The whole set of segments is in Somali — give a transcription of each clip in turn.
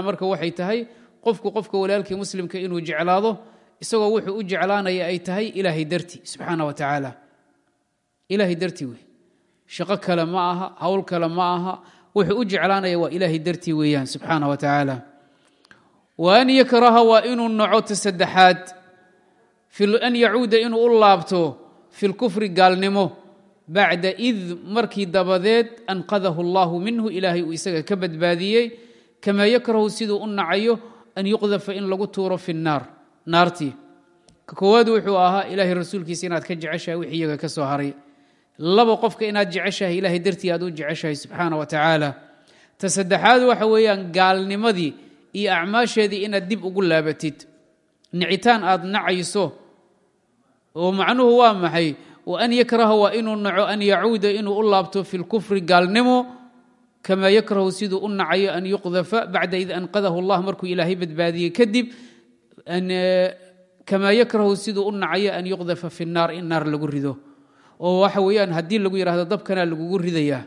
marka waxay tahay qofku qofka walaalkii muslimka inuu jeclaado isagoo wuxuu u jeclaanaya ay tahay ilaahay darti subxaana wa tacaala. Ilaahay darti wey shaqo kale ma aha hawl kale ma aha wuxuu u jeclaanaya waa ilaahay dartii weeyaan subxaana wa tacaala. Wa an yakraha waa inuu naco ta saddexaad an yacuuda inuu u laabto fi lkufri gaalnimo bacda id markii dabadeed anqadahu allahu minhu ilaahay uu isaga ka badbaadiyey kamaa yakrahu siduu u nacayo an yuqdafa in lagu tuuro fi naar naartii. Ka koowaad wuxuu ahaa ilaahay rasuulkiisa inaad ka jeceshahay wix iyaga ka soo haray. Laba qofka inaad jeceshahay ilaahay dartii aad u jeceshahay subxaana wa tacaala. Ta saddexaad waxa weeyaan gaalnimadii iyo acmaasheedii inaad dib ugu laabatid. Nicitaan aad nacayso oo macnuhu waa maxay? Wa an yakraha waa inuu naco an yacuuda inuu u laabto fi lkufri gaalnimo kamaa yakrahu siduu u nacayo an yuqdafa bacda id anqadahu allah markuu ilaahay badbaadiyey kadib kamaa yakrahu siduu u nacayo an yuqdafa fi naar in naar lagu rido oo waxa weeyaan haddii lagu yidhahdo dabkanaa lagugu ridayaa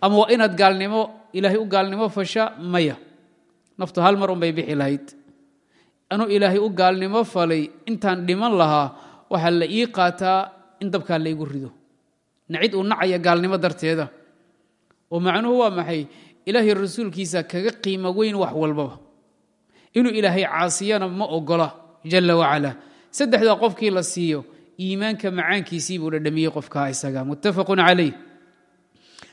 ama waa inaad gaalnimo ilaahay u gaalnimo fasha maya naftu hal mar unbay bixi lahayd anuu ilaahay u gaalnimo falay intaan dhiman lahaa waxaa la ii qaataa in dabkaa laygu rido nacid uu nacaya gaalnimo darteeda oo macnuhu waa maxay ilaahay rasuulkiisa kaga qiimo weyn wax walbaba inuu ilaahay caasiyana ma ogola jala wacala saddexdaa qofkii la siiyo iimaanka macaankiisii buu dhadhamiyey qofkaa isaga muttafaqu calayh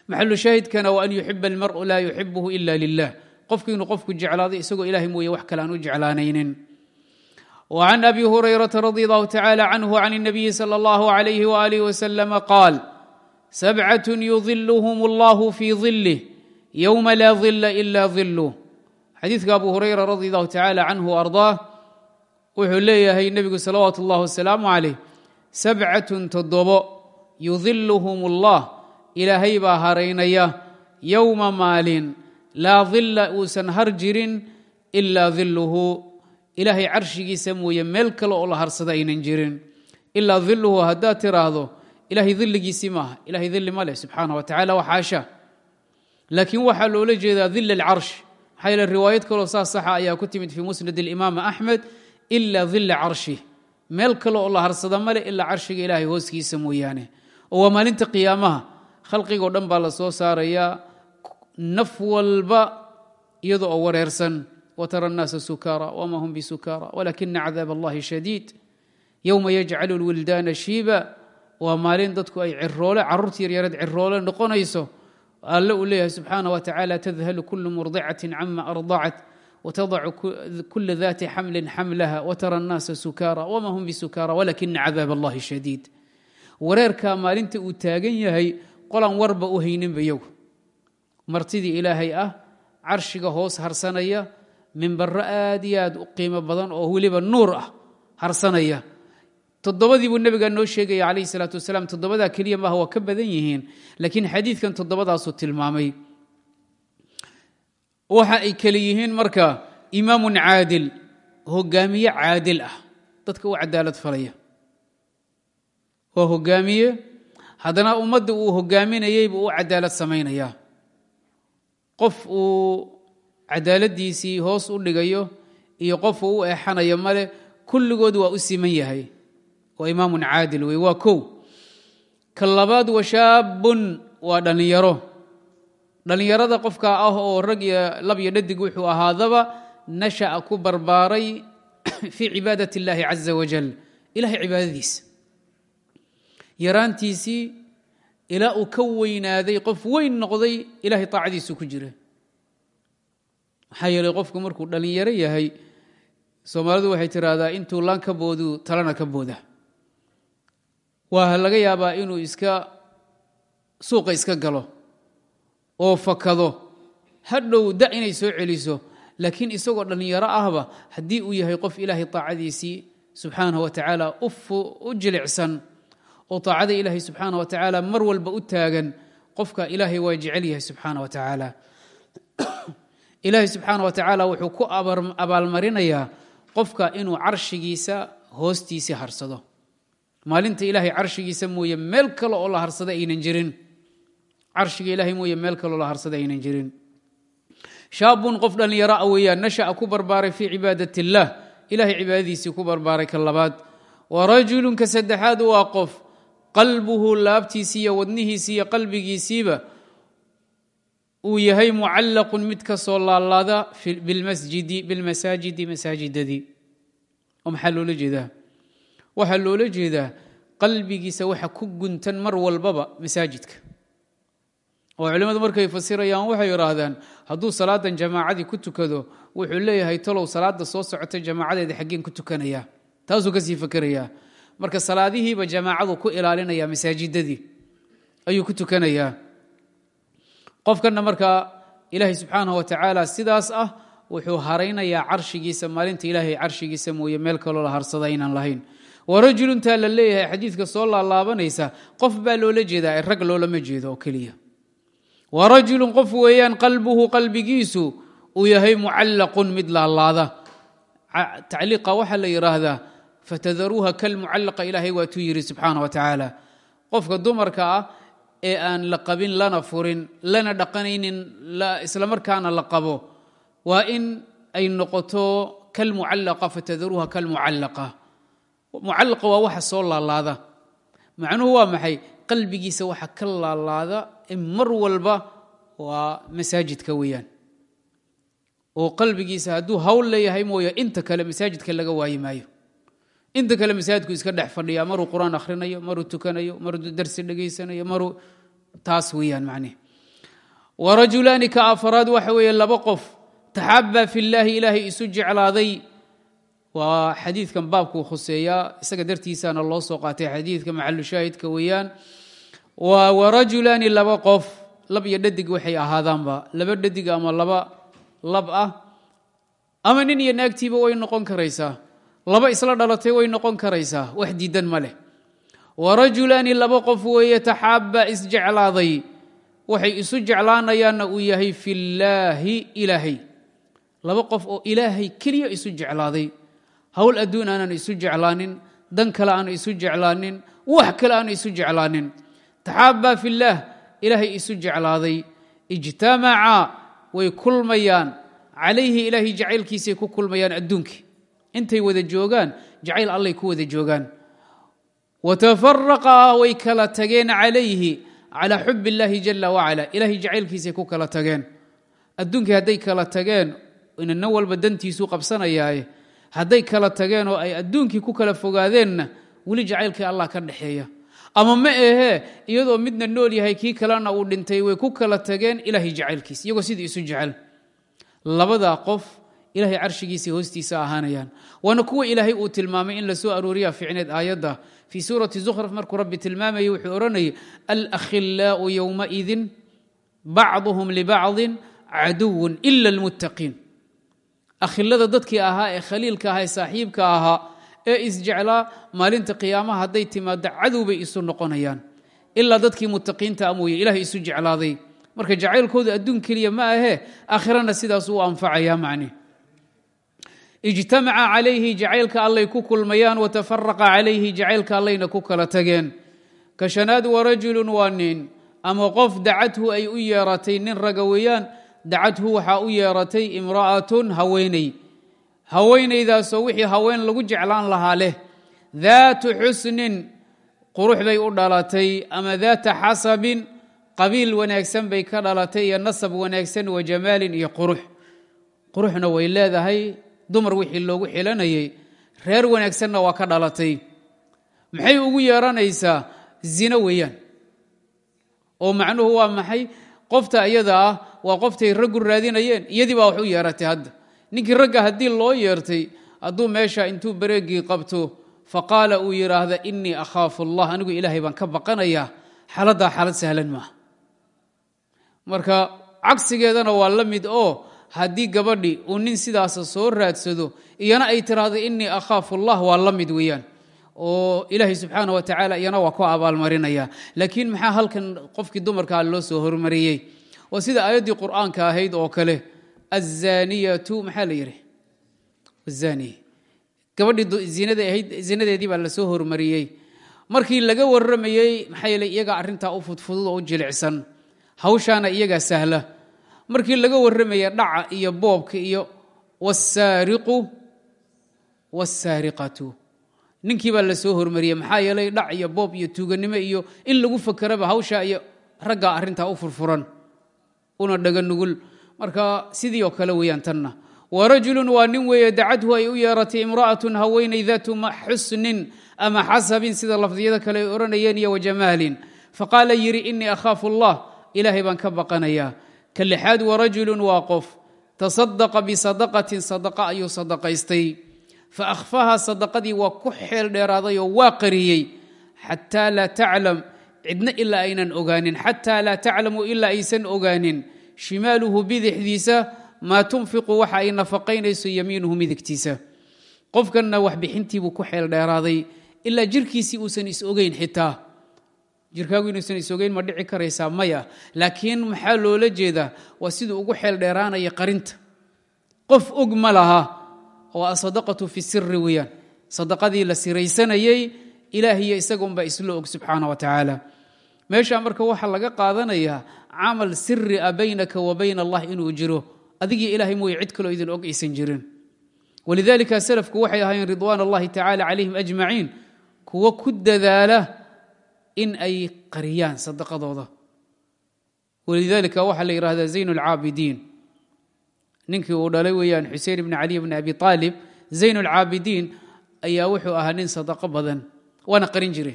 maxalu shaahidkana wa an yuxiba almaru laa yuxibuhu ila lilah qofku inuu qofku jeclaado isagoo ilahay mooye wax kale aan u jeclaanaynin وعن أبي هريرة رضي الله تعالى عنه عن النبي صلى الله عليه وآله وسلم قال سبعة يظلهم الله في ظله يوم لا ظل إلا ظله xadiidka abu hurayra radi allahu tacaala canhu ardaah wuxuu leeyahay nebigu salawaatu اllah wasalaamu calayh sabcatun toddobo yudiluhum allah ilaahay baa haraynaya yowma maalin laa dila uusan har jirin ilaa diluhu ilaahay carshigiisa mooye meel kale oo la harsada aynan jirin ilaa diluhu haddaad tiraahdo ilahay dilligiisii maaha ilahay dilli ma leh subxaana wa tacala waxaasha laakiin waxaa loola jeedaa dil alcarsh maxaa yeele riwaayad kaloo saas saxa ayaa ku timid fii musnad alimaam axmed ila dila carshi meel kale oo la harsada male ilaa carshiga ilaahay hooskiisa mooyaane oo waa maalinta qiyaamaha khalqigoo dhan baa la soo saarayaa naf walba iyadoo oo wareersan wtara الnaasa sukaara wma hm bisukaara walakina cadaab اllahi shadiid yowma yajcalu اlwildaana shiiba waa maalin dadku ay ciroole caruurtii yaryareed ciroole noqonayso alle uu leeyahay subxaana wa tacaala tadhalu kulu murdicatin cama ardacat watadacu kula daati xamlin xamlaha watara annaasa sukaara wama hum bisukara walakina cadaab allahi shadiid. Wareerkaa maalinta uu taagan yahay qolan warba u hayninba iyagu. Martidii ilaahay ah carshiga hoos harsanaya mimbarro aad iyo aad u qiimo badan oo weliba nuur ah harsanaya toddobadii buu nebiga noo sheegaya calayhi salaatu wasalaam toddobadaa keliya maaha waa ka badan yihiin laakiin xadiidkan toddobadaasuu tilmaamay. Waxa ay kale yihiin marka imaamun caadil hogaamiye caadil ah. Dadka u cadaalad falaya. Waa hogaamiye haddana ummadda uu hogaaminayey buu u cadaalad samaynayaa. Qof uu cadaaladiisii hoos u dhigayo iyo qofu u eexanayo male kulligood waa u siman yahay waa imaamun caadil wey waa kow. Ka labaad washaabun waa dhallinyaro dhallinyarada qofkaa ah oo rag iyo lab iyo dhadig wuxuu ahaadaba nasha'a ku barbaaray fii cibaadat اllahi caza wajal ilahay cibaadadiisa. Yaraantiisii ilaa uu ka weynaaday qof weyn noqday ilahay taacadiisu ku jira. Maxaa yeelay qofku markuu dhallinyaro yahay soomaalidu waxay tiraahdaa intuu laan ka boodu talana ka booda waa laga yaabaa inuu iska suuqa iska galo oo fakado. Hadhow da inay soo celiso laakiin isagoo dhallinyaro ahba haddii uu yahay qof ilaahay taacadiisii subxaanahu wa tacaala u jilicsan oo taacada ilaahay subxaana wa tacaala mar walba u taagan qofka ilaahay waa jecel yahay subxaana wa ilaahay subxaana wa tacaala wuxuu ku abaalmarinayaa qofka inuu carshigiisa hoostiisii harsado maalinta ilaahay carshigiisa mooye meel kale oo la harsada aynan jirin. Carshiga ilaahay mooye meel kaleoo la harsada aynan jirin. Shaabun qof dhallinyaro a weeyaan nasha'a ku barbaaray fii cibaadat اllah ilahay cibaadadiisii ku barbaaray ka labaad. Wa rajulun ka saddexaad waa qof qalbuhu laabtiisii iyo wadnihiisii iyo qalbigiisiiba uu yahay mucallaqun mid ka soo laalaada bilmasaajidi masaajidadii oo maxaa loola jeedaa waxaa loola jeedaa qalbigiisa waxa ku guntan mar walbaba masaajidka. Oo culimmadu markay fasirayaan waxay idhaahdaan hadduu salaadan jamaacadii ku tukado wuxuu leeyahay talow salaada soo socota jamaacadeeda xaggeen ku tukanaya. Taasuu ka sii fakerayaa marka salaadihiiba jamaacadu ku ilaalinaya masaajidadii ayuu ku tukanayaa qofkanna markaa ilaahay subxaanah wa sidaas ah wuxuu haraynayaa carshigiisa maalinta ilaahay carshigiisa mooye meel kaloo la harsada aynaan lahayn warajuluntaa la leeyahay xadiidka soo laalaabanaysa qof baa loola jeedaa rag loolama jeedo oo keliya. Warajulun qof weeyaan qalbuhu qalbigiisu uu yahay mucallaqun mid laalaada. Tacliiqa waxaa la yidhaahdaa fatadaruuha kalmucallaqa ilaahay waatuu yidhi subxaana wa tacaala. Qofka dumarka ah ee aan la qabin lana furin lana dhaqanaynin islamarkaana la qabo waa in ay noqoto kalmucallaqa fatadaruuha kalmucallaqa mucallaqa waa waxa soo laalaada. Macnuhu waa maxay? Qalbigiisa waxa ka laalaada ee mar walba waa masaajidka weeyaan. Oo qalbigiisa hadduu hawl leeyahay mooye inta kale masaajidka laga waayi maayo. Inta kale masaajidku iska dhex fadhiya maruu qur'aan akhrinayo maruu tukanayo maruu darsi dhegaysanayo maruu taas weeyaan macnihi warajulaani ka afaraad waxa weeye laba qof taxabaa fi llaahi ilaahay isu jeclaaday waa xadiidkan baabkuu khuseeyaa isaga dartiisaana loo soo qaatay xadiidka maxalushaahidka weeyaan. Warajulaani laba qof lab iyo dhadig waxay ahaadaanba. Laba dhadig ama laba lab ah. Ama nin iyo naagtiiba way noqon karaysaa. Laba isla dhalatay way noqon karaysaa. Wax diidan ma leh. Warajulaani laba qof weeye taxaaba isjeclaaday waxay isu jeclaanayaanna uu yahay fillaahi ilaahay. Laba qof oo ilaahay keliya isu jeclaaday howl adduun aanan isu jeclaanin dan kale aan isu jeclaanin wax kale aan isu jeclaanin. Taxaabaa fillaah ilaahay isu jeclaaday. Ijtamacaa way kulmayaan. Calayhi ilaahay jacaylkiisay ku kulmayaan adduunkii intay wada joogaan jacayl allay ku wada joogaan. Watafaraqa way kala tageen calayhi calaa xub illaahi jala wacala ilaahay jacaylkiisay ku kala tageen. Adduunkii hadday kala tageen inana walba dantiisuu qabsanayaaye hadday kala tageen oo ay adduunkii ku kala fogaadeenna weli jacaylkii allah ka dhexeeya ama ma ahee iyadoo midna nool yahay kii kalena uu dhintay way ku kala tageen ilaahay jacaylkiis iyagoo sidii isu jecel. Labadaa qof ilahay carshigiisay hoostiisa ahaanayaan. Waana kuwa ilaahay uu tilmaamay in la soo ficneed aayadda. Fii suurati zukhraf markuu rabbi tilmaamayay wuxuu odhanayay alakhilaau yowmaidin bacduhum libacdin caduwun ila almuttaqiin akhilada dadkii ahaa ee khaliilka ahaa ee saaxiibka ahaa ee isjeclaa maalinta qiyaamaha hadday timaado cadow bay isu noqonayaan. Ilaa dadkii muttaqiinta mooye ilahay isu jeclaaday. Marka jacaylkooda adduun keliya ma ahee aakhirana sidaas uu anfacaya macni. Ijtamaca calayhi jacaylka allay ku kulmayaan watafaraqa calayhi jacaylka allayna ku kala tageen. Ka shanaad warajulun waa nin ama qof dacadhu ay u yeeratay nin raga weeyaan dacadhu waxaa u yeeratay imra'atun haweeney. Haweenaydaasoo wixii haween lagu jeclaan lahaa leh. Daatu xusnin qurux bay u dhalatay ama daata xasabin qabiil wanaagsan bay ka dhalatay iyo nasab wanaagsan wa jamaalin iyo qurux quruxna way leedahay dumar wixii loogu xilanayay reer wanaagsanna waa ka dhalatay. Maxay ugu yeeranaysaa? Zino weeyaan. Oo macnuhu waa maxay qofta iyada ah waa qoftay raggu raadinayeen iyadii baa wax yeeratay hadda. Ninkii ragga haddii loo yeertay hadduu meesha intuu bareegii qabto faqaala uu yidhaahda innii akhaafu allah anigu ilaahay baan ka baqanayaa xaaladdaa xaalad sahlan maaha. Marka cagsigeedana waa la mid oo haddii gabadhi uu nin sidaasa soo raadsado iyana ay tiraahdo innii akhaafu allah waa la mid weeyaan oo ilaahay subxaana wa tacaala iyana waa ku abaalmarinaya. Laakiin maxaa halkan qofkii dumarkaa loo soo hormariyey? Waa sida aayaddii qur'aanka ahayd oo kale azaniyatu maxaa la yidhi? Azaniy gabadhii zinada ahayd zinadeedii baa la soo hormariyey. Markii laga warramayey maxaa yeele iyagaa arrintaa u fudfudud oo u jilicsan. Hawshaana iyagaa sahla. Markii laga warramaya dhaca iyo boobka iyo wsaariqu wاsaariqatu ninkii baa la soo hormariyey maxaa yeelay dhac iyo boob iyo tuuganimo iyo in lagu fakeraba hawsha iyo raggaa arrintaa u furfuran una dhaga marka sidii oo kale weeyaan tanna. Warajulu waa nin weeye dacadhu ay u yeeratay imra'atun haweenay daatu xusnin ama xasabin sida lafdiyada kale ay odhanayeen iyo wajamaalin faqaala yidhi inii akhaafu allah. Ilaahay baan ka baqanayaa. Ka lixaad warajulu waa qof. Tasadaqa bisadaqatin sadaqa ayuu sadaqaystay fa akhfaha sadaqadii waa ku xeel dheeraaday oo waa qariyey xataa laa taclam cidna ilaa aynan ogaanin xataa laa taclamu ilaa aysan ogaanin shimaaluhu bidixdiisa maa tunfiqu waxa ay nafaqaynayso yamiinuhu midigtiisa qofkanna waxbixintiibuu ku xeel dheeraaday ilaa jirkiisii uusan is ogeyn xitaa jirkaagu inuusan is ogeyn ma dhici karaysaa maya laakiin maxaa loola jeedaa waa siduu ugu xeel dheeraanaya qarinta qof og ma laha oo asadaqatu fi siri weeyaan. Sadaqadii la siraysanayey ilaahiyo isagunbaa isla og subxaana wa tacaala. Meesha marka waxaa laga qaadanayaa camal siri a baynaka wa bayna allah inuu jiro. Adigii ilahay mooye cid kaloo idin og aysan jirin. Walidalika salafku waxay ahaayeen ridwaan allahi tacala calayhim ajmaciin. Kuwo ku dadaala in ay qariyaan sadaqadooda. Walidalika waxaa la yidhahdaa zayn اlcaabidiin ninkii uu dhalay weeyaan xusein bni caliy bni abi aalib zayn اlcaabidiin ayaa wuxuu ahaa nin sadaqo badan waana qarin jire.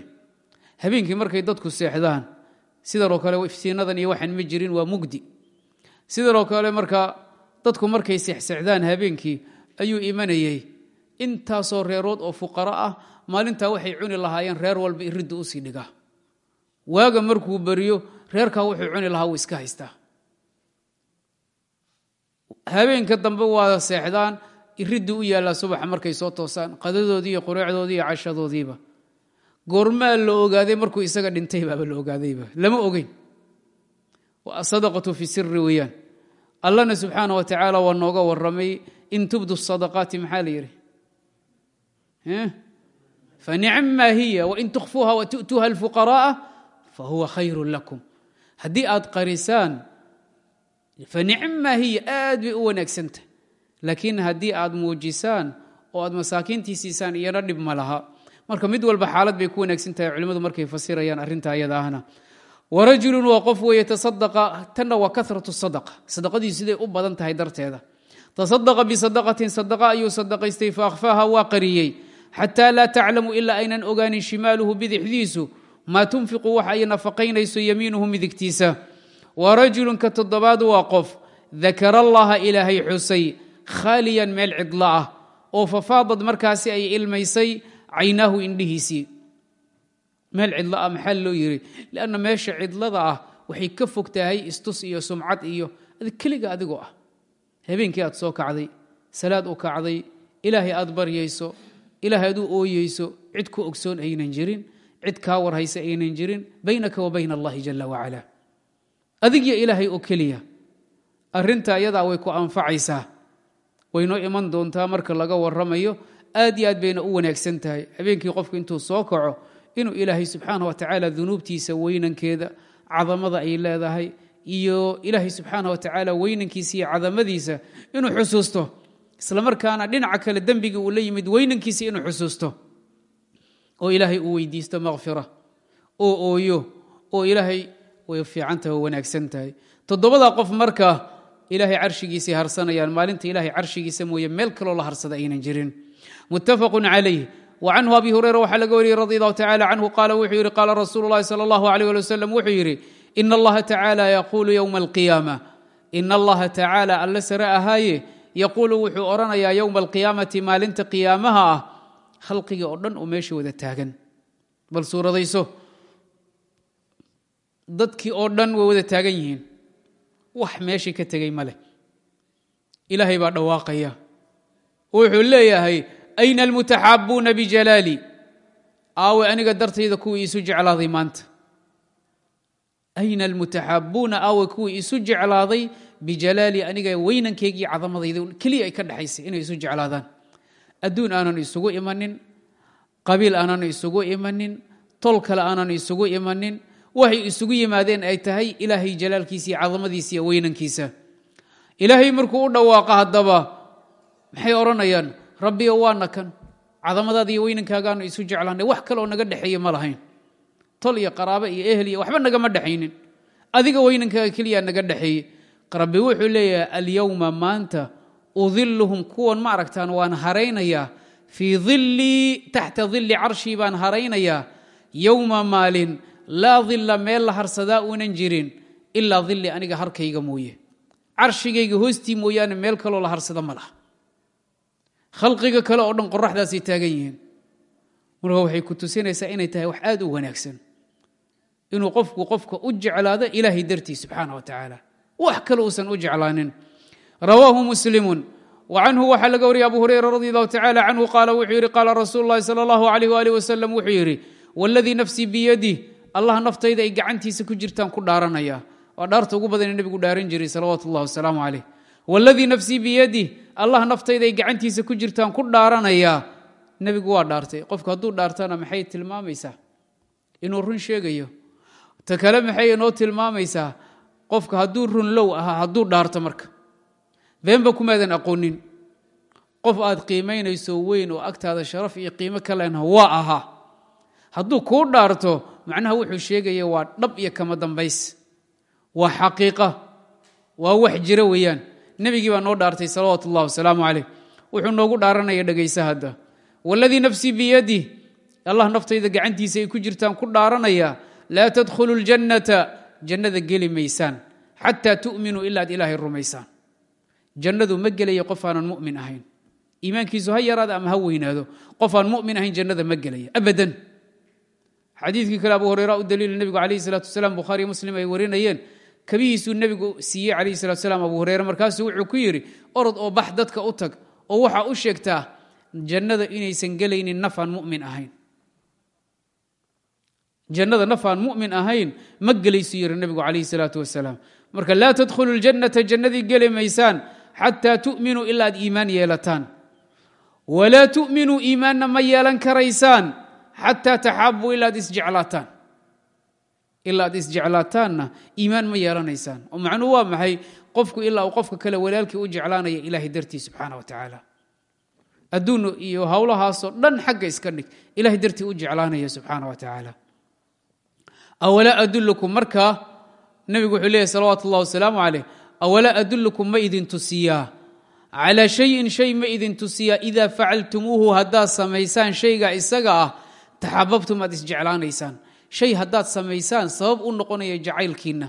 Habeenkii markay dadku seexdaan sidanoo kale iftiinadan iyo waxaan ma jirin waa mugdi. Sidanoo kale marka dadku markay seexseexdaan habeenkii ayuu imanayey intaasoo reerood oo fuqaro ah maalintaa waxay cuni lahaayeen reer walba iridda u sii dhiga waaga markuu beriyo reerkaa wuxuu cuni lahaa wuu iska haystaa habeenka dambe waa seexdaan iriddu u yaallaa subaxa markay soo toosaan qadadoodii iyo qureecdoodii iyo cashadoodiiba. Goormaa la ogaaday markuu isaga dhintay baaba la ogaadayba. Lama ogeyn. Sadaqatu fi siri weeyaan. Allana subxaana wa tacaala waa nooga waramay in tubdu sadaqaati maxaa la yidhi? Fanicma hiya wain tukhfuuha watu'tuuha alfuqara'a fahuwa khayru lakum. Haddii aad qarisaan fanicma hiya aad bay u wanaagsantah laakiin haddii aad muujisaan oo aad masaakiintii siisaan iyana dhib ma laha marka mid walba xaalad bay ku wanaagsan tahay culimmadu markay fasirayaan arrinta ayada ahna. Warajulun waa qof weeye tasadaqa tanna waa karatu sadaqa. Sadaqadii siday u badan tahay darteeda. Tasadaqa bisadaqatin sadaqa ayuu sadaqaystay fa akhfaaha waa qariyey. Xataa laa taclamu ilaa aynan ogaanin shimaaluhu bidixdiisu. Maa tunfiqu waxa ay nafaqaynayso yamiinuhu midigtiisa wa rajulun ka toddobaad waa qof dakara allaha ilaahay xusay khaaliyan meel cidlo ah oo fafaadad markaasi ay ilmaysay caynaahu indhihiisii meel cidlo ah maxaa loo yiri? Lanna meesha cidlada ah waxay ka fog tahay istus iyo sumcad iyo keliga adigoo ah. Habeenkii aad soo kacday salaad u kacday ilaahay aad baryayso ilaahay aad u ooyeyso cid ku ogsoon aynan jirin cid kaa warhaysa aynan jirin baynaka wa bayna allahi jala wacala adigyo ilaahay oo keliya. Arinta ayadaa way ku anfacaysaa. Waynoo iman doontaa marka laga waramayo aad iyo aad bayna u wanaagsan tahay. Habeenkii qofku intuu soo kaco inuu ilaahay subxaana wa tacaala dunuubtiisa weynankeeda cadamada ay leedahay iyo ilaahay subxaana wa tacaala weynankiisa iyo cadamadiisa inuu xusuusto islamarkaana dhinaca kale dembigii uu la yimid weynankiisa inuu xusuusto. Oo ilaahay uu weydiisto makfira oo ooyo oo ilaahay way fiicantahay o wanaagsan tahay toddobada qof markaa ilaahay carshigiisay harsanayaan maalinta ilaahay carshigiisa mooye meel kaloo la harsada aynan jirin. Muttafaqun calayh wacanhu abi hureyra waxaa laga wariyey radi allahu tacala canhu qaala wuxuu yidhi qaala rasuulu llahi sala allahu aleyh ali wasalam wuxuu yidhi ina allaha tacaala yaquulu yowma alqiyaama. Ina allaha tacaala alle sare ahaaye yaquulu wuxuu odhanayaa yowma alqiyaamati maalinta qiyaamaha ah khalqigii oo dhan oo meesha wada taagan. Bal suuradayso dadkii oo dhan way wada taagan yihiin. Wax meeshii ka tegey ma leh. Ilaahay baa dhawaaqaya. Wuxuu leeyahay ayna almutaxaabuuna bijalaali. Aawe aniga dartayda kuwii isu jeclaaday maanta. Ayna almutaxaabuuna aawe kuwii isu jeclaaday bijalaali. Aniga weynankeygii cadamadayda keliya ay ka dhexaysay inay isu jeclaadaan. Adduun aanan isugu imanin qabiil aanan isugu imanin tol kale aanan isugu imanin waxay isugu yimaadeen ay tahay ilaahay jalaalkiisa iyo cadamadiisa iyo weynankiisa. Ilaahay markuu u dhawaaqa haddaba maxay odhanayaan? Rabbiyo waana kan cadamadaada iyo weynankaagaan isu jeclaanay. Wax kaleoo naga dhexeeye ma lahayn. Tol iyo qaraabo iyo ehel iyo waxba nagama dhexaynin. Adiga weynankaaga keliyaa naga dhexeeye rabbi wuxuu leeyahay alyowma maanta udiluhum kuwan ma aragtaan waan haraynayaa. Fii dilii taxta dili carshii baan haraynayaa. Yowma maalin laa dila meel la harsadaa uunan jirin ilaa dili aniga harkayga mooye. Carshigayga hoostii mooyaane meel kaloo la harsada ma khalqiga kale oo dhan qoraxdaasay taagan yihiin. Marka waxay ku tusinaysaa inay tahay wax aad u wanaagsan. Inuu qofku qofka u jeclaado ilaahay dartii subxaana wa tacaala. Wax kale uusan u jeclaanin. Rawaahu muslimun. Wa canhu waxaa laga wariyay abu hurayra radi allahu tacala canhu qaala wuxuu yidhi qaala rasuulu llahi sala allahu alayh waalih wasalam wuxuu allah naftayda ay gacantiisa ku jirtaan ku dhaaranaya. Waa dhaarta ugu badan nebigu dhaaran jiray salawaatu wasalaamu caleyh waladii nafsii biyadih allah naftayda ay gacantiisa ku jirtaan ku dhaaranayaa nebigu waa dhaartay. Qofku hadduu dhaartana maxay tilmaamaysaa? Inuu run sheegayo. Ta kale maxay inoo tilmaamaysaa? Qofka hadduu run low ahaa hadduu dhaarto marka. Beenba kumaadan aqoonin. Qof aad qiimaynayso weyn oo agtaada sharaf iyo qiimo ka waa ahaa hadduu kuu dhaarto macnaha wuxuu sheegaya waa dhab iyo kama dambays. Waa xaqiiqa. Waa wax jira weeyaan. Nebigii baa noo dhaartay salawaatu ullahi wasalaamu caleyh wuxuu noogu dhaaranaya dhegaysa hadda. Waladii nafsii biyadih allah naftayda gacantiisa ay ku jirtaan ku dhaaranaya laa tadkhulu ljannata jannada geli maysaan. Xataa tu'minuu ilaa ad ilaahay rumaysaan. Jannadu ma gelaya qof aanan mumin ahayn. Iimaankiisu ha yaraada ama ha weynaado. Qof aan mumin ahayn jannada ma gelaya abadan xadiidkii kale abu hureyra u daliila nebigu calayhi salatu wasalaam bukhaariyo muslim ay warinayeen kabihiisuu nebigu siiyey calayhi salatu salaam abu hureyre markaasuu wuxuu ku yidhi orod oo bax dadka u tag oo waxaa u sheegtaa jannada inaysan gelaynin naf aan mumin ahayn. Jannada naf aan mumin ahayn ma gelaysu yidhi nebigu calayhi salaatu wasalaam. Marka laa tadkhulu ljannata jannadii geli maysaan xataa tu'minuu ilaa ad iimaan yeelataan. Walaa tu'minuu iimaanna ma yeelan karaysaan xataa taxaabuu ilaa ad isjeclaataan ilaa isjeclaataanna iimaan ma yeelanaysaan oo macnuhu waa maxay? Qofku ilaa uu qofka kale walaalkii u jeclaanaya ilaahay dartii subxaana wa tacaala. Adduun iyo howlahaasoo dhan xagga iska dhig. Ilahay dartii u jeclaanaya subxaana wa tacaala. Awalaa adulukum markaa nebigu wuxuu leeyahy salawaatu ullahi wasalaamu caleyh awalaa adulukum ma idin tusiyaa calaa shayin shay ma idin tusiyaa idaa facaltumuuhu haddaad samaysaan shayga isaga ah taxababtum aad isjeclaanaysaan. Shay haddaad samaysaan sabab u noqonaya jacaylkiinna.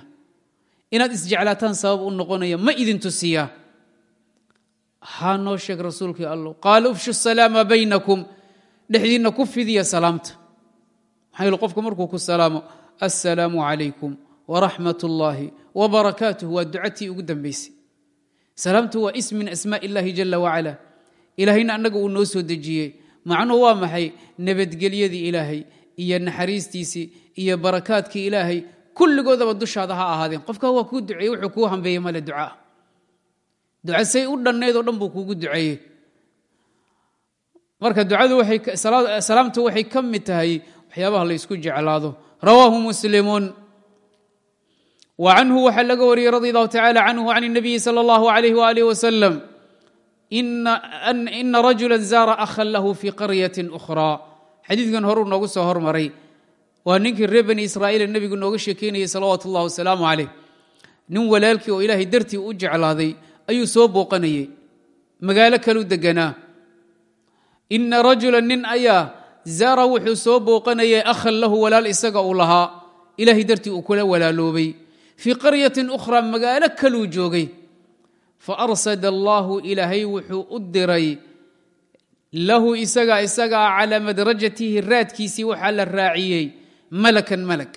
Inaad isjeclaataan sabab u noqonaya ma idin tusiyaa. Haa noo sheeg rasuulkii allow qaala ufshu salaama baynakum. Dhexdiinna ku fidiya salaamta. Maxaa yeel qofku markuu ku salaamo assalaamu calaykum waraxmat ullaahi wbarakaatuh waa ducatii ugu dambaysay. Salaamtu waa ism min asmaa illaahi jala wacala ilaahayna annaga uu noo soo dejiyey macnuhu waa maxay nabadgelyadii ilaahay iyo naxariistiisii iyo barakaadkii ilaahay kulligoodaba dushaada ha ahaadeen qofka waa kuu duceeyey wuxuu kuu hambeeye male ducaa duca say u dhannayd oo dhan buu kuugu duceeyey marka ducadu salaamtu waxay ka mid tahay waxyaabaha la ysku jeclaado rawaahu muslimuun wa canhu waxaa laga wariyey radi allahu tacala canhu can الnabiyi salى اllahu alayh walih wasalam ina rajula zaara akhan lahu fi qaryatin ukhraa xadiidkan horuu noogu soo hormaray waa ninkii reer bani israa'iil nebigu nooga sheekeynayay salawaatu اllah wasalaamu calayh nin walaalkii oo ilaahay dartii u jeclaaday ayuu soo booqanayey magaalo kalu deganaa ina rajula nin ayaa zaara wuxuu soo booqanayay akhan lahu walaal isaga uu lahaa ilaahay dartii uu kula walaaloobay fii qaryatin ukhraa magaalo kaluu joogay faarsada allaahu ilaahay wuxuu u diray lahu isaga isagaa calaa madrajatihi raadkiisii waxaa la raaciyey malakan malag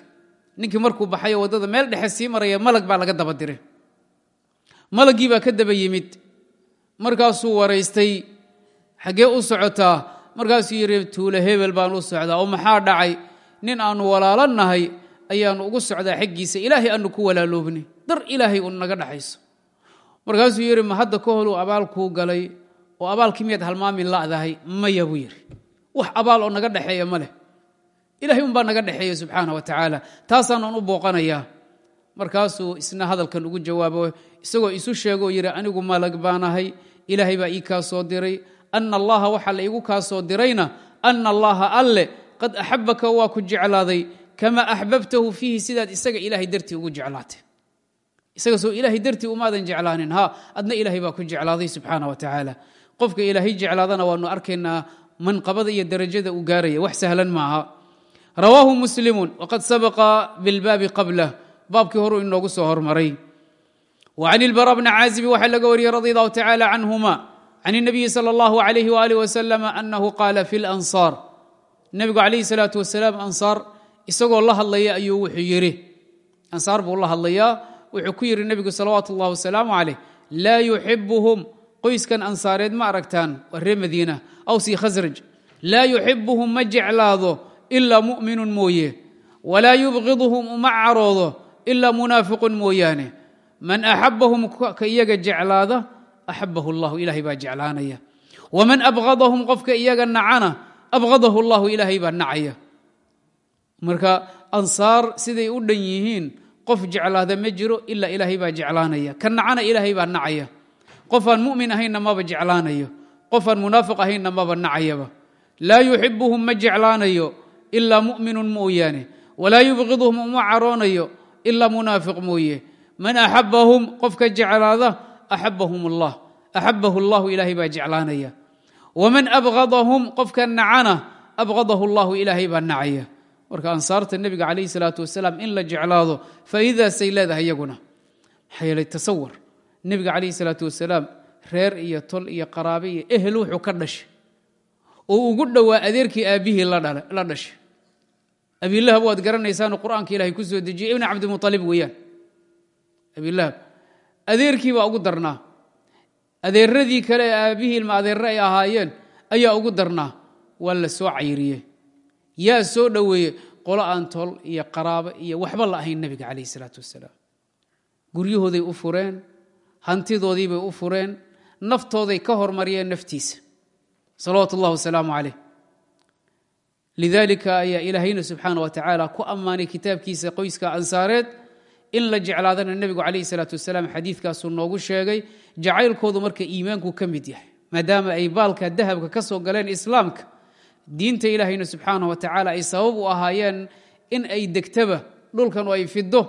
ninkii markuu baxayo waddada meel dhexe sii maraya malag baa laga daba diray malagii baa ka daba yimid markaasuu waraystay xaggee u socotaa markaasuu yidhi tuule hebel baan u socdaa oo maxaa dhacay nin aannu walaalo nahay ayaannu ugu socdaa xaggiisa ilaahay aanu ku walaaloobnay dar ilaahay un naga dhaxayso markaasuu yidhi ma hadda ka holuu abaal kuu galay oo abaalkii miyaad halmaami la'dahay maya buu yidhi. Wax abaal oo naga dhexeeya ma leh. Ilahay unbaa naga dhexeeya subxaana wa tacaala. Taasaanan u booqanayaa. Markaasuu isna hadalkan ugu jawaabo isagoo isu sheegoo yidhi anigu malag baanahay ilaahay baa ii kaa soo diray. Ana allaha waxaa la iigu kaa soo dirayna ana allaha alle qad axabaka waa ku jeclaaday. Kama axbabtahu fiihi sidaad isaga ilaahay dartii ugu jeclaatay isaga soo ilaahay dartii umaadan jeclaanin ha adna ilaahay baa ku jeclaaday subxaana wa tacaala qofka ilaahay jeclaadana waanu arkaynaa manqabada iyo darajada uu gaaraya wax sahlan maaha rawaahu muslimu waqad sabaqa bilbaabi qablah baabkii horuu inoogu soo hormaray wa can ilbara bni caazibi waxaa laga wariyey radi allahu tacala canhuma can الnabiyi salى اllahu alayh walih wasalam anahu qaala fi lansaar nebigu calayhi salaatu wasalaam ansaar isagoo la hadlaya ayuu wuxuu yidhi ansaar buu la hadlayaa wuxuu ku yidhi nebigu salawaatu اllah wasalaamu calayh laa yuxibuhum qoyskan ansaareed ma aragtaan waa ree madiina awsi khasraj laa yuxibuhum ma jeclaado ilaa mu'minun mooye walaa yubqiduhum uma caroodo ilaa munaafiqun mooyaane. Man axabahum ka iyaga jeclaada axabahu llahu ilaahay baa jeclaanaya. Waman abqadahum qofka iyaga nacana abqadahu llahu ilaahay baa nacaya. Marka ansaar siday u dhan yihiin qof jeclaada ma jiro ilaa ilaahay baa jeclaanaya. Ka nacana ilaahay baa nacaya. Qofaan mumin ahaynna maba jeclaanayo. Qofaan munaafiq ahaynna maba nacayaba. Laa yuxibuhum ma jeclaanayo ilaa muminun mooyaane. Walaa yubqiduhum uma caroonayo ilaa munaafiq mooye. Man axabahum qofka jeclaada axabahum allah. Axabahu allahu ilaahay baa jeclaanaya. Waman abqadahum qofka nacana abqadahu llahu ilaahay baa nacaya marka ansaarta nebiga calayhi salaatu wasalaam in la jeclaado faa'iidadaasay leedahay iyaguna. Maxaa yeelay tasawar nebiga calayhi salaatu wasalaam reer iyo tol iyo qaraabe iyo ehel wuxuu ka dhashay. Oo ugu dhowaa adeerkii aabbihii la dhashay. Abilahab waad garanaysaano qur'aanka ilahay ku soo dejiyey ibna cabdimualib weeyaan. Abilahab adeerkii baa ugu darnaa. Adeeradii kale ee aabbihii ilma adeerre ay ahaayeen ayaa ugu darnaa. Waa la soo cayriyey yaa soo dhoweeye qolo aan tol iyo qaraabo iyo waxba la ahayn nebiga calayh isalaatu wasalaam. Guryahooday u fureen hantidoodiibay u fureen naftooday ka hormariyeen naftiisa. Salawaatu ullah wasalaamu calayh. Lidaalika ayaa ilaahayna subxaana wa tacaala ku ammaanay kitaabkiisa qoyska ansaareed in la jeclaadana nebigu calayhi salaatu wasalaam xadiidkaasuu noogu sheegay jacaylkoodu marka iimaanku ka mid yahay maadaama ay baalka dahabka ka soo galeen islaamka diinta ilaahayna subxaana wa tacaala ay sabab u ahaayeen in ay degtaba dhulkan ay fido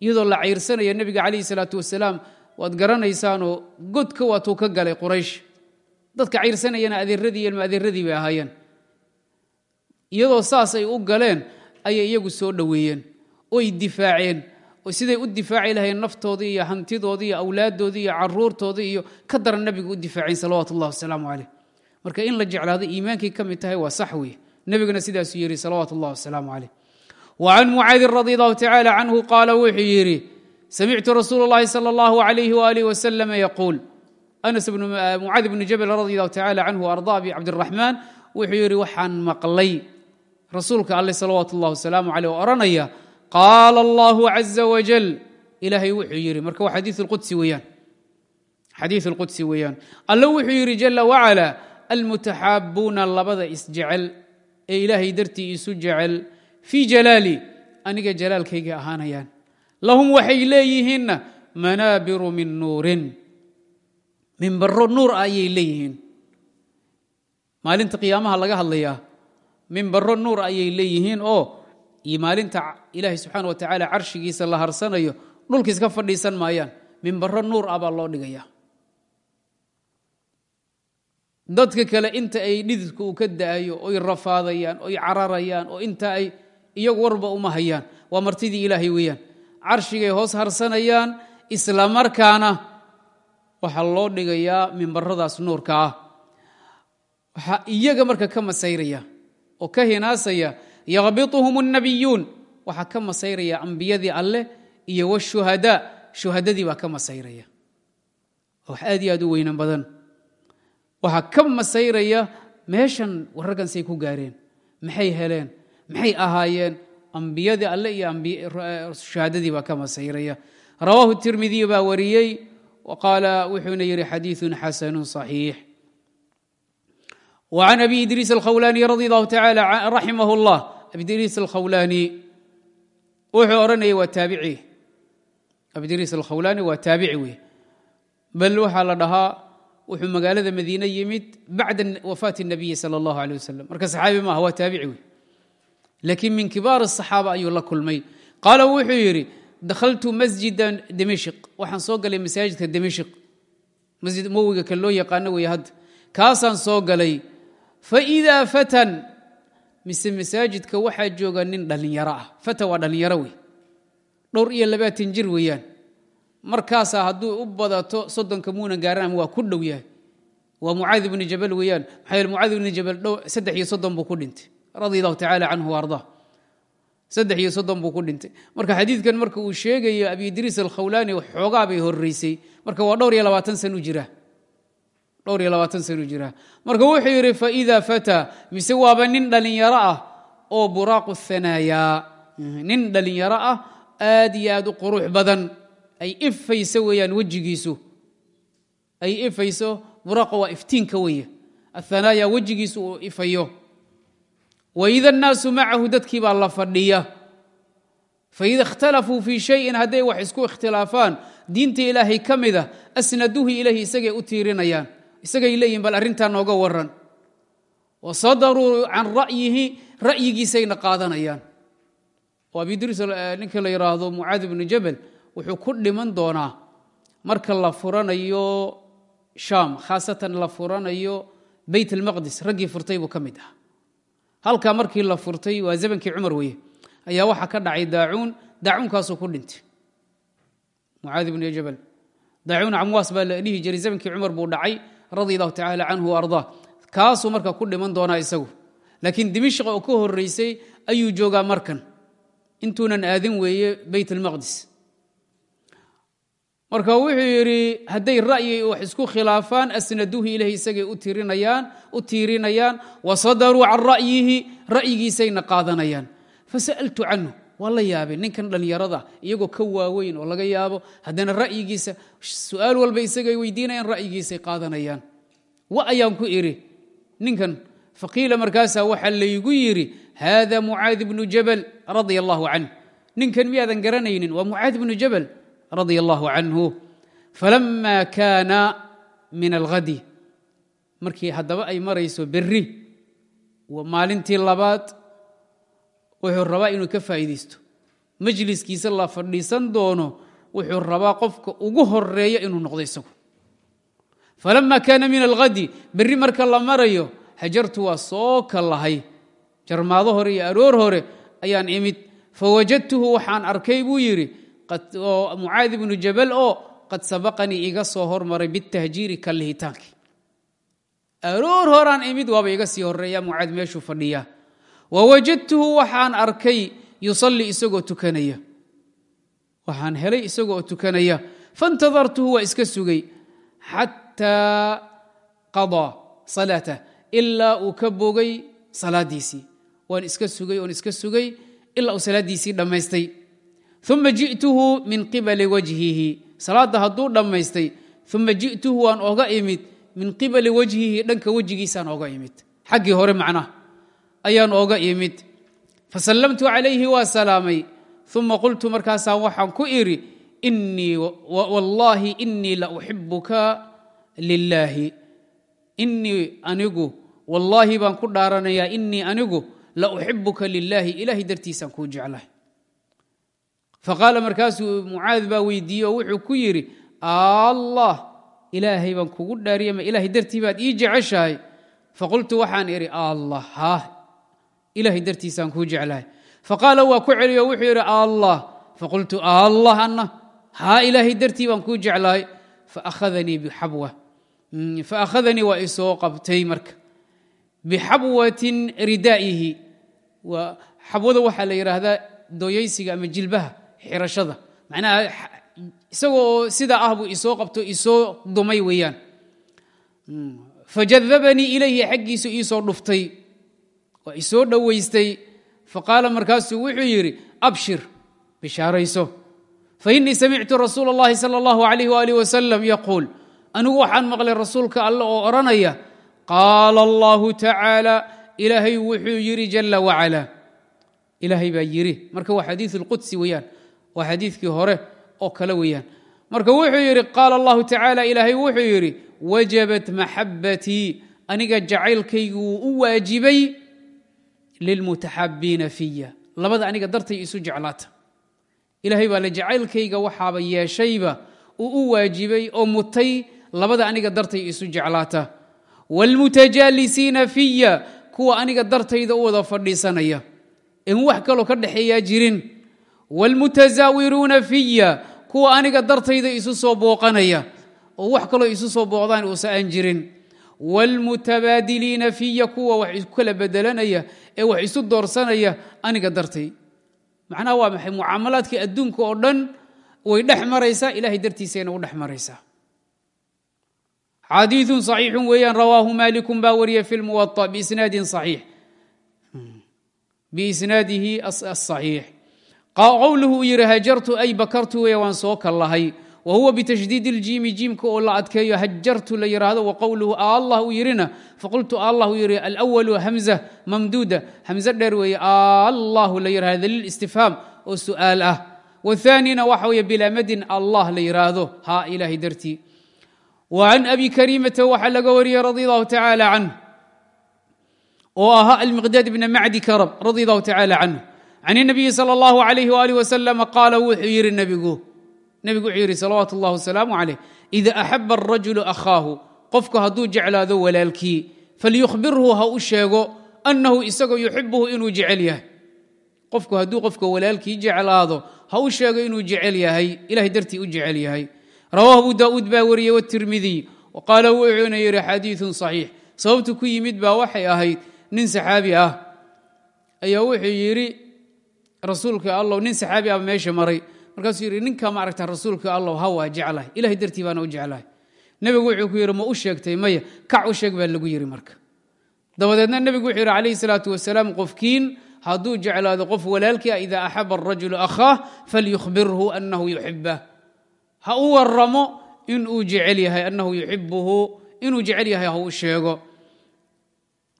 iyadoo la cayrsanayo nebiga calayhi salaatu wasalaam waad garanaysaanoo godka waatuu ka galay quraysh. Dadka cayrsanayana adeeradii iyo ilma adeeradii bay ahaayeen. Iyadoo saas ay u galeen ayay iyagu soo dhoweeyeen oy difaaceen oo siday u difaaci lahayn naftoodii iyo hantidoodii iyo awlaaddoodii iyo caruurtoodii iyo ka daran nebigu u difaaceen salawaatu ullah wasalaamu caleyh marka in la jeclaado iimaankay ka mid tahay waa sax weeye nebiguna sidaasuu yidhi salawaatu ullah wasalaamu caleyh wa can mucaadin radi allahu tacaala canhu qaala wuxuu yidhi samictu rasuul اllahi salى اllahu alayh walih waslama yaquul anas mucaad bnu jabal radi allahu tacala canhu arda abi cabdiraxmaan wuxuu yidhi waxaan maqlay rasuulka alle salawaatu ullah wasalaamu caleyh oo odhanaya qaala allahu caza wajal ilaahay wuxuu yidhi marka waa xadii qudsi weeyaan xadiiث اlqudsi weeyaan alle wuxuu yidhi jala wacala almutaxaabuuna labada isjecel ee ilaahay dartii isu jecel fii jalaali aniga jalaalkayga ahaanayaan. Lahum waxay leeyihiinna manaabiru min nuurin. Mimbaro nuur ah ayay leeyihiin. Maalinta qiyaamaha laga hadlayaa mimbaro nuur ayay leeyihiin oo maalinta ilaahay subxaana wa tacaala carshigiisa la harsanayo dhulkiis ka fadhiisan maayaan mimbaro nuur ah baa loo dhigaya dadka kale inta ay dhididku uu ka da'ayo oy rafaadayaan oy cararayaan oo inta ay iyagu warba uma hayaan waa martidii ilaahay weeyaan. Carshigay hoos harsanayaan isla markaana waxaa loo dhigayaa mimbaradaas nuurka ah. Waxaa iyaga marka ka masayraya oo ka hinaasaya yakbituhum الnabiyuun waxaa ka masayraya ambiyadii alleh iyo wshuhadaa shuhadadii baa ka masayraya. Wax aad iyo aad u weynan badan waxaa ka masayraya meeshan wararkansay ku gaareen maxay heleen maxay ahaayeen ambiyadii alle iyo shuhadadii baa ka masayraya rawaahu tirmidiy baa wariyey qaala wuxuuna yihi xadiiثu xasanu صaxiix وعn abi idriis alkhawlani radi allahu taعala raximah اllah abi idriis alkhawlani wuxuu odhanaya waa taabici abidriis alkhawlaani waa taabici wey bal waxaa la dhahaa wuxuu magaalada madiine yimid bacda wafaati الnabiyi salى اllahu alيه wasalam marka saxaabi maaha waa taabici wey laakiin min kibaar الصaxaaba ayuu la kulmay qaala wuxuu yidhi dakhaltu masjida dimashq waxaan soo galay masaajidka dimashq masjid mowiga kan loo yaqaano wey hadda kaasaan soo galay faidaa fatan mise masaajidka waxaa jooga nin dhallinyaro ah fata waa dhallinyaro wey dhowr iyo labaatan jir weeyaan markaasaa hadduu u badato soddonka muuna gaaran ama waa ku dhow yahay. Waa mucaadi bni jabal weeyaan. Maxaa yeele mucaadi bni jabal dhow saddex iyo soddon buu ku dhintay radia allahu tacaala canhu ardaa. Saddex iyo soddon buu ku dhintay. Marka xadiidkan marka uu sheegayo abi idriis alkhawlaani xoogaa bay horeysay marka waa dhowr iyo labaatan sanu jira dhowr iyo labaatan sanu jira marka wuxuu yidhi faidaa fataa mise waaba nin dhallinyaro ah oo buraaqu hanaayaa nin dhallinyaro ah aad iyo aad u qurux badan ay ifayso weeyaan wejigiisu. Ay ifayso buraaqa waa iftiinka weeye. Athanaaya wejigiisu uu ifayo waida annaasu macahu dadkii baa la fadhiya. Faida ikhtalafuu fii shayin hadday wax isku ikhtilaafaan diinta ilaahay ka mida asnaduhu ilahi isagay u tiirinayaan. Isagay leeyihiin bal arrintaa nooga waran wa sadaruu can ra'yihi ra'yigiisayna qaadanayaan. Oo abidris ninka la yidhaahdo mucaadi bnu jabal wuxuu ku dhiman doonaa marka la furanayo shaam khaasatan la furanayo beyt almaqdis raggii furtay buu ka mid ah halkaa markii la furtay waa zamankii cumar weye ayaa waxaa ka dhacay daacuun daacuunkaasuu ku dhintay. Mucaadi bnu jabal daacuun camwaas baa la dhihi jiray zamankii cumar buu dhacay radia allahu tacaala canhu ardaa. Kaasuu marka ku dhiman doonaa isagu. Laakiin dimishqa oo ka horeysay ayuu joogaa markan. Intuunan aadin weeye beyt almaqdis marka wuxuu yidhi hadday ra'yi wax isku khilaafaan asnaduuhu ilahi isagay u tiirinayaan wasadaruu can ra'yihi ra'yigiisayna qaadanayaan. Fasa'altu canhu waa la yaabay ninkan dhallinyarada iyagoo ka waaweyn oo laga yaabo haddana ra'yigiisa su'aal walba isagay weydiinayaan ra'yigiisay qaadanayaan. Wa ayaan ku idhi ninkan faqiila markaasaa waxaa laygu yidhi haada mucaadi bnu jabal radia allahu canh ninkan miyaadan garanaynin waa mucaadi bnu jabal radia allahu canhu falama kaana min alghadi. Markii haddaba ay marayso berri maalintii labaad wuxuu rabaa inuu ka faa'iidaysto. Majliskiisa la fadhiisan doono wuxuu rabaa qofka ugu horreeya inuu noqdo isagu. Falama kaana min alghadi. Berri marka la marayo hajartu waa soo kallahay. Jarmaado hore iyo aroor hore ayaan imid. Fawajadtuhu waxaan arkay buu yidhi mucaadi bnu jabal oo qad sabaqanii iga soo hormaray bitahjiiri kallihitaankii aroor horaan imid waaba iga sii horreeya mucaad meeshuu fadhiyaa wawajadtuhu waxaan arkay yusalli isagoo tukanaya. Waxaan helay isagoo tukanaya. Faintadartuhu waa iska sugay. Xataa qadaa salaatah ilaa uu ka bogay salaadiisii. Waan iska sugay oon iska sugay ilaa uu salaaddiisii uma ji'tuhu min qibali wajhihi salaadda hadduu dhammaystay uma ji'tuhu waan oga imid. min qibali wajhihi dhanka wejigiisaan oga imid. Xaggii hore macnaha ayaan oga imid. fasallamtu calayhi waa salaamay uma qultu markaasaan waxaan ku idhi inii wallaahi inii la uxibuka lilaahi inii anigu wallaahi baan ku dhaaranayaa inii anigu la uxibuka lilaahi ilaahay dartiisaan kuu jeclahay faqaala markaasuu mucaad baa weydiiye oo wuxuu ku yidhi allah ilaahay baan kugu dhaariye ma ilaahay dartii baad ii jeceshahay? Faqultu waxaan idhi allah ilaahay dartiisaan kuu jeclahay. Faqaala waa ku celiyo? Wuxuu yidhi allah faqultu allah anna haa ilaahay dartii baan kuu jeclahay. Faakhadanii bixabwa. Faakhadanii waa isoo qabtay marka. Bixabwatin ridaa'ihi. Xabwada waxaa la yidhaahdaa dooyaysiga ama jilbaha xirashada macnaha isagoo sidaa ah buu isoo qabto isoo dumay weeyaan fajadabanii ilayhi xaggiisu iisoo dhuftay waa isoo dhowaystay faqaala markaasuu wuxuu yidhi abshir bishaarayso fainii samictu rasuula اllahi salى اllahu alayh waalih wasalam yaquul anigu waxaan maqlay rasuulka alle oo odhanaya qaala allahu tacaala ilaahay wuxuu yidhi jala wacala ilaahay baa yidhi marka waa xadiiu اlqudsi weeyaan waa xadiidkii hore oo kale weeyaan. Marka wuxuu yidhi qaala allahu tacaala ilaahay wuxuu yidhi wajabat maxabbatii aniga jacaylkaygu wuu u waajibay lilmutaxabiina fiya. Labada aniga dartay isu jeclaata. Ilaahay baa le jacaylkayga waxaaba yeeshayba uu u waajibay oo mutay labada aniga dartay isu jeclaata. Wاlmutajaalisiina fiya kuwa aniga dartayda u wada fadhiisanaya. In wax kaloo ka dhexeeyaa jirin wاlmutasaawiruuna fiya kuwa aniga dartayda isu soo booqanaya oo wax kaloo isu soo booqdaan uusa aan jirin wاlmutabaadiliina fiya kuwa wax isu kala bedelanaya ee wax isu doorsanaya aniga dartay macnaha waa maxay mucaamalaadkii adduunka oo dhan way dhex maraysaa ilahay dartiisayna u dhex maraysaa xadiiثu صaxiixu weeyaan rawaahu maaliku baa wariya fi lmuwaطa biisnaadin صaxiix biisnaadihi aلصaxiix qowluhu uu yidhi hajartu ay bakartu wey waan soo kallahay. Wa huwa bitashdiid iljiimi jiimka oo la adkeeyo hajartu la yidhaahdo wa qowluhu allah uu yidhina faqultu allah uu yidhi alwalu hamza mamduuda. Hamze dheer weeye allahu la yidhahdo daliil oo su'aal ah. Wathaanina waxa weeye bilaamadin allah la yidhaahdo haa ilaahay dartii. Wa can abi karimata waxaa laga wariyey radi allahu tacaala canh oo ahaa almiqdaad bna macdi karab radi allahu tacaala canh عن النبي صلى الله عليه وآله وسلم قال wuxuu yihi nbigu nebigu wuxuu yihi salوات الله وسلام عليه إذا أحب الرجل أخاaهu qofku hadduu jeclaado walaalkii falykhbirhu ha u sheego أنhu isagoo يحibhu inuu jecel yahay qofku hadduu qofka walaalkii jeclaado ha u sheego inuu jecel yahay ilahay dartii u jecel yahay rawah abu daud baa wariyey wtirmidiy qaala wuxuuna yidhi xadiiثu صaxiix sababtu ku yimid baa waxay ahayd nin saxaabi ah ayaa wuxuu yidhi rasuulka allow nin saxaabi ah meesha maray. Markaasuu yidhi ninka ma aragta rasuulka allow ha waa jeclahay. Ilahay dartii baana u jeclahay. Nebigu wuxuu ku yidhi ma u sheegtay maya kac u sheeg baa lagu yidhi marka. Dabadeedna nebigu wuxuu yidhi calayhi salaatu wasalaam qofkiin hadduu jeclaado qof walaalkii ah ida axaba arajulu akhaah falyukhbirhu anahu yuxibah ha u waramo inuu jecel yahay anahu yuxibuhu inuu jecel yahay ha u sheego.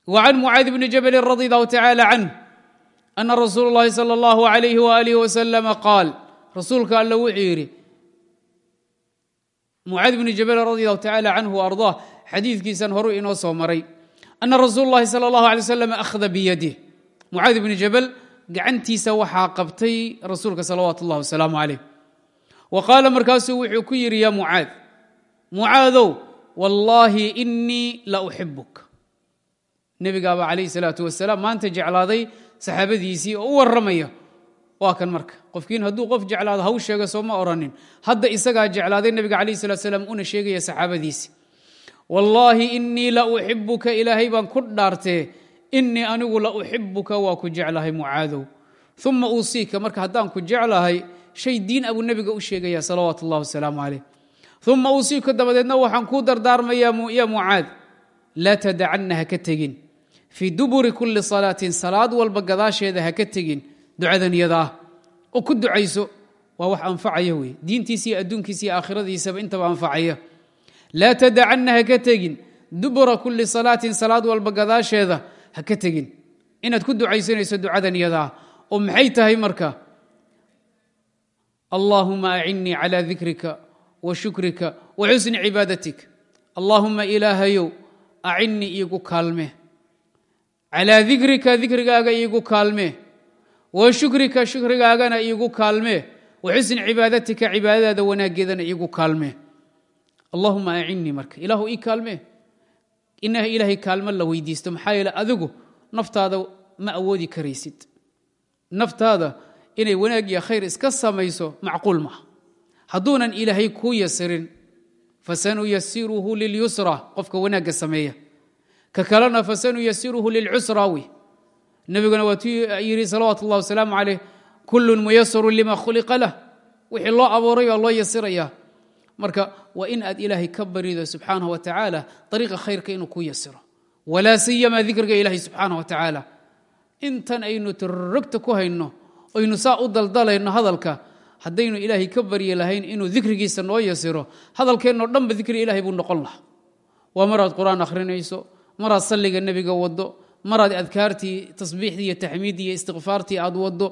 Wa can mucaad bni jabalin radi allahu tacaala canh ana rasuul اllahi salى اllahu alayh walih wasalama qaal rasuulka alla wuxuu yidhi mucaad bni jabalin radi allahu tacala canhu ardaa xadiidkiisan horu inoo soo maray ana rasuul اllahi salى اllahu alay wasalam akhda biyadih mucaad bni jabal gacantiisa waxaa qabtay rasuulka salawaatu اllahi wasalaamu calayh wa qaala markaasuu wuxuu ku yidhi ya mucaad mucaadow wallaahi inii la uxibuk nebigaaba calayhi salaatu wasalaam maanta jeclaaday saxaabadiisii oo u warramaya waa kan marka. Qofkiin hadduu qof jeclaado haw sheega sooma oranin. Hadda isagaa jeclaaday nebiga calayhi salatu salaam una sheegaya saxaabadiisi wallaahi inii la uxibuka ilaahay baan ku dhaartee inii anigu la uxibuka waa ku jeclahay mucaadow. Uma uusiika marka haddaan ku jeclahay shay diin abuu nebiga u sheegaya salawaatu اllah wasalaamu calayh. Uma uusiika dabadeedna waxaan kuu dardaarmayaa ya mucaad laa tadacanna ka tegin fii duburi kuli salaatin salaad walba gadaasheeda ha ka tegin ducadan yada ah. Oo ku ducayso waa wax anfacaya wey diintiisa iyo adduunkiisa iyo aakhiradiisaba intaba anfacaya. Laa tadacanna ha ka tegin. Dubura kuli salaatin salaad walba gadaasheeda ha ka tegin. Inaad ku ducaysanayso ducadan yada ah. Oo maxay tahay marka? Allahuma acinnii calى dikrika wa shukrika wa xusni cibaadatik. Allaahuma ilaahayow acinnii iigu kaalme calaa dikrika dikrigaaga iigu kaalme. Wa shukrika shukrigaagana iigu kaalme. Wa cibaadatika cibaadadaada wanaaggeedana iigu kaalme. Allahuma acinnii marka. Ilaahu ii kaalme. Ina ilaahay kaalmo la weydiisto. Maxaa yeele adigu naftaada ma awoodi karaysid. Naftaada inay wanaag iyo khayr iska samayso macquul maha hadduunan ilaahay kuu yasirin fasanuyasiruhu lilyusra qofka wanaagga sameeya ka kalena fasanuyasiruhu lilcusra wi. Nebiguna waatuu yidhi salawaatu اllah wasalaamu calayh kullun muyasaru lima khuliqa lah. Wixii loo abuuray baa loo yasiraya marka waa in aad ilaahay ka barido subxaanah wa tacaala ariiqa khayrka inuu ku yasiro walaa siyama dikriga ilaahay subxaanah wa tacaala. Intan aynu tirrogta ku hayno aynu saa u daldalayno hadalka haddaynu ilaahay ka baryi lahayn inuu dikrigiisa noo yasiro hadalkeennoo dhanba dikri ilahay buu noqon lahaa. Waa maraad qur'aan akhrinayso maraad salliga nebiga waddo maraad adkaartii tasbiixdii iyo taxmiiddii iyo istikfaartii aad waddo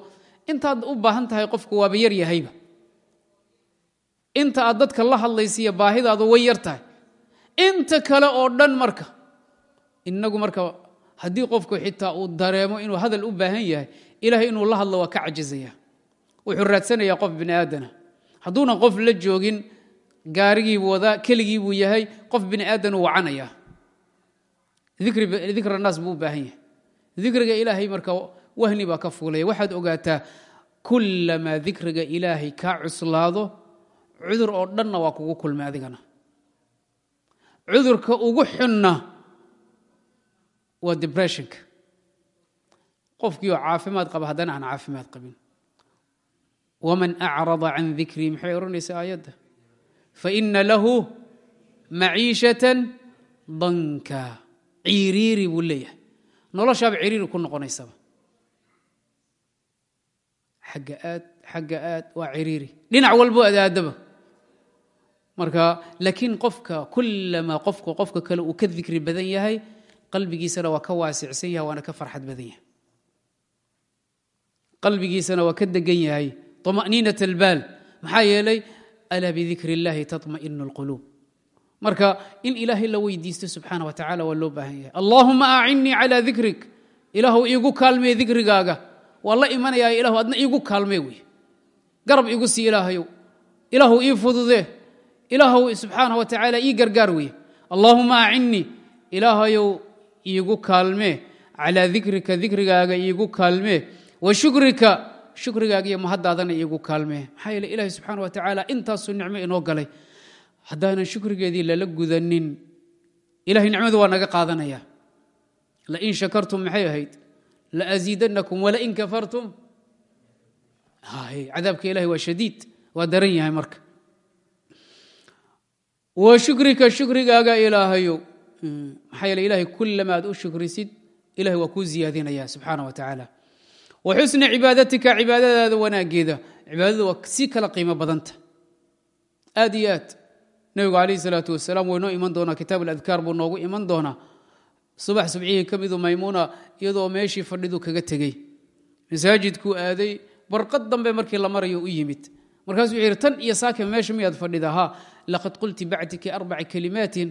intaad u baahan tahay qofku waaba yar yahayba. Inta aad dadka la hadlaysiiyo baahidaadu way yar tahay. Inta kale oo dhan marka inagu marka haddii qofku xitaa uu dareemo inuu hadal u baahan yahay ilahay inuu la hadlo waa ka cajizaya. Wuxuu raadsanayaa qof bini aadana. Hadduunan qof la joogin gaarigiibuu wadaa keligiibuu yahay qof bini aadanuu wacanaya dikra naas buu u baahan yahay. Dikriga ilaahay marka wahni baa ka fuulaya. Waxaad ogaataa kulamaa dikriga ilaahay kaa cuslaado cudur oo dhanna waa kugu kulmay adigana. Cudurka ugu xunna waa debressionka qofkii oo caafimaad qaba haddana aan caafimaad qabin. Waman acrada can dikrii maxay odhanaysaa aayadda? Faina lahu maciishatan danka ciriiri buu leeyahay noloshaaba ciriiri ku noqonaysaba xagga aad xagga aad waa ciriiri dhinac walbo adaadaba marka laakiin qofka kulamaa qofka qofka kale uu ka dikri badan yahay qalbigiisana waa ka waasicsan yahay waana ka farxad badan yahay qalbigiisana waa ka degan yahay طma'niinat اlbaal maxaa yeelay alaa bidikri اllahi taطma'inu اlquluub marka in ilaahay la weydiisto subxaana wa tacala waa loo baahan yahay. Allahuma acinnii calى dikrik ilaahu iigu kaalmee dikrigaaga waa la imanayaa ilahu adna iigu kaalmee wey garab igu sii ilaahayow. Ilaahu ii fududee. Ilaahu subxaana wa tacaala ii gargaar weye allaahuma acinnii ilaahayow iigu kaalmee. Calaa dikrika dikrigaaga iigu kaalmee. Wa shukrika shukrigaaga iyo mahaddaadana iigu kaalmee. Maxaa yeele ilaahi subxaana wa tacaala intaasuu nicmo inoo galay haddaanan shukrigeedii lala gudanin ilahay nicmadu waa naga qaadanaya. Lain shakartum maxay ahayd? Laasiidanakum walain kafartum. Cadaabka ilahi waa shadiid waa daran yahay marka. Wa shukrika shukrigaaga ilaahayow. Maxaa yeele ilahay kulama u shukrisid ilahay waa kuu ziyaadinaya subxaana wa tacaala. Wa xusni cibaadatika cibaadadaada wanaageeda. Cibaadada waa si kala qiimo badanta. Aad iyo aad nebigu calayh salaatu wasalaam way noo iman doonaa kitaab aladkaar buu noogu iman doonaa. Subax subcihii ka midu maymuuna iyadoo meeshii fadhidu kaga tegey. Masaajidkuu aaday barqad dambe markii la marayo u yimid. Markaasuu wuxuu yidhi tan iyo saake meesha miyaad fadhida? Ha laqad qulti bacdiki arbaci kalimaatin.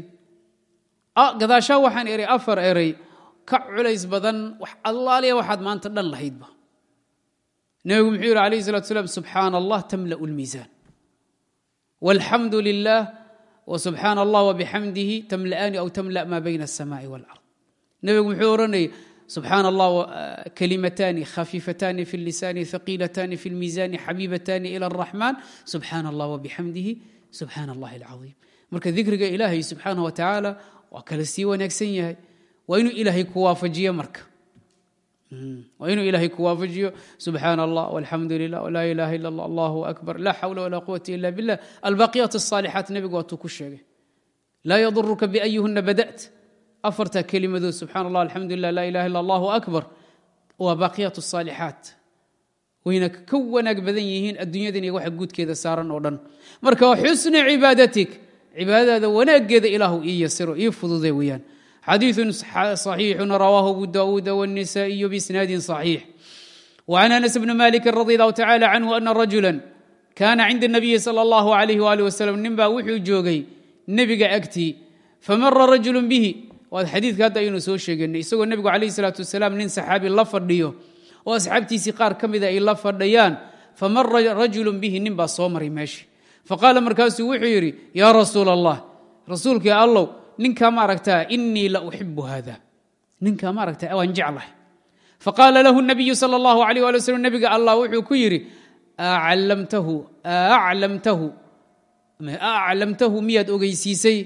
Gadaashaa waxaan eray afar eray. Ka culays badan wax allaaliya waxaad maanta dhan lahaydba. Nebigu muxuu yidhi alayh salatu slam subxaana allah tamla'u lmiisaan walxamdu lilah subxaan allah wabixamdihi tamla'ani aw tamla maa bayna asamaai walard nebigu muxuu ohanaya subxaan allah eh, kalimatani khafiifatani fi lisaani haqiilatani fi lmiisaani xabiibatani ila araxmaan subxaan allah wabixamdihi subxaan allah alcaiim marka dikriga ilaahay subxaanah wa tacaala waa kala sii wanaagsan yahay. Waa inuu ilaahay ku waafajiyo marka waa inuu ilaahay ku waafajiyo subxaana allah walxamdu lilah wlaa ilaha ila allah allahu akbar laa xawla walaa quwata ila billah albaaqiyaat الصaalixaat nebigu waatuu ku sheegay laa yaduruka biayuhuna bada't afarta kelimadood subxana allah alxamdu lilah laa ilaha illa allahu akbar waa baaqiyaat الصaalixaat wayna ka wanaag badan yihiin adduunyadan iyo waxa guudkeeda saaran oo dhan marka xusni cibaadatik cibaadadaada wanaageeda ilaahu ii yasiro ii fudude weeyaan xadiiث صaxiixu rawaahu abu dawuud wالnisaaئiy bisnaadi صaxiix وعn أنس بn maliki radي الlahu tacalى canhu ana rajula kana cinda الnabiyi salى اllahu عalayh wali waslm nin baa wuxuu joogay nebiga agtii famara rajulu bihi waad xadiidka hadda aynu soo sheeganay isagoo nebigu alayh الsalaaةu wasalaam nin saxaabi la fadhiyo oo asxaabtiisii qaar ka mida ay la fadhayaan famara rajulu bihi nin baa soo maray meeshi faqaala markaasuu wuxuu yidhi yaa rasuul allah rasuulkii allow ninkaa maaragtaa inii la uxibu hada ninkaa maaragta waan jeclahay. Faqaala lahu nabiyu sal اllahu alayh ali waslm nebiga allah wuxuu ku yidhi aclamtahu miyaad ogeysiisay?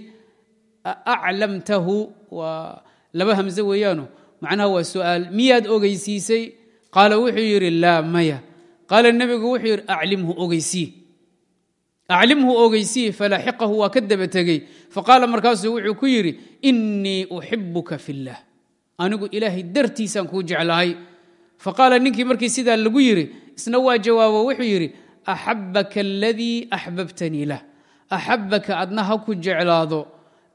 Aclamtahu waa laba hamse weeyaano macnaha waa su'aal miyaad ogeysiisay? Qaala wuxuu yidhi laa maya. Qaala nebigu wuxuu yidhi aclimhu ogeysii aclimhu ogeysii falaaxiqahu waa ka daba tegey. Faqaala markaasuu wuxuu ku yidhi inii uxibuka fi اllah anigu ilaahay dartiisaan kuu jeclahay. Faqaala ninkii markii sidaa lagu yidhi isna waa jawaabo wuxuu yidhi axabaka aladii axbabtanii lah. Axabaka adna ha ku jeclaado.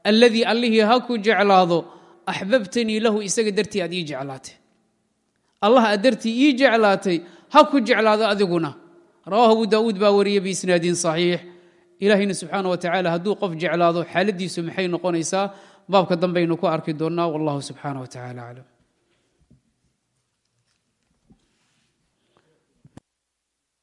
Alladii allihii ha ku jeclaado axbabtanii lahu isaga dartii aad ii jeclaatay. Allah aad dartii ii jeclaatay ha ku jeclaado adiguna rawahu abu daauud baa wariyey biisnaadin صaxiix ilaahayna subxaana wa tacaala hadduu qof jeclaado xaaladiisu maxay noqonaysaa? Baabka dambaynu ku arki doonnaa. Wallahu subxaana wa tacala aclam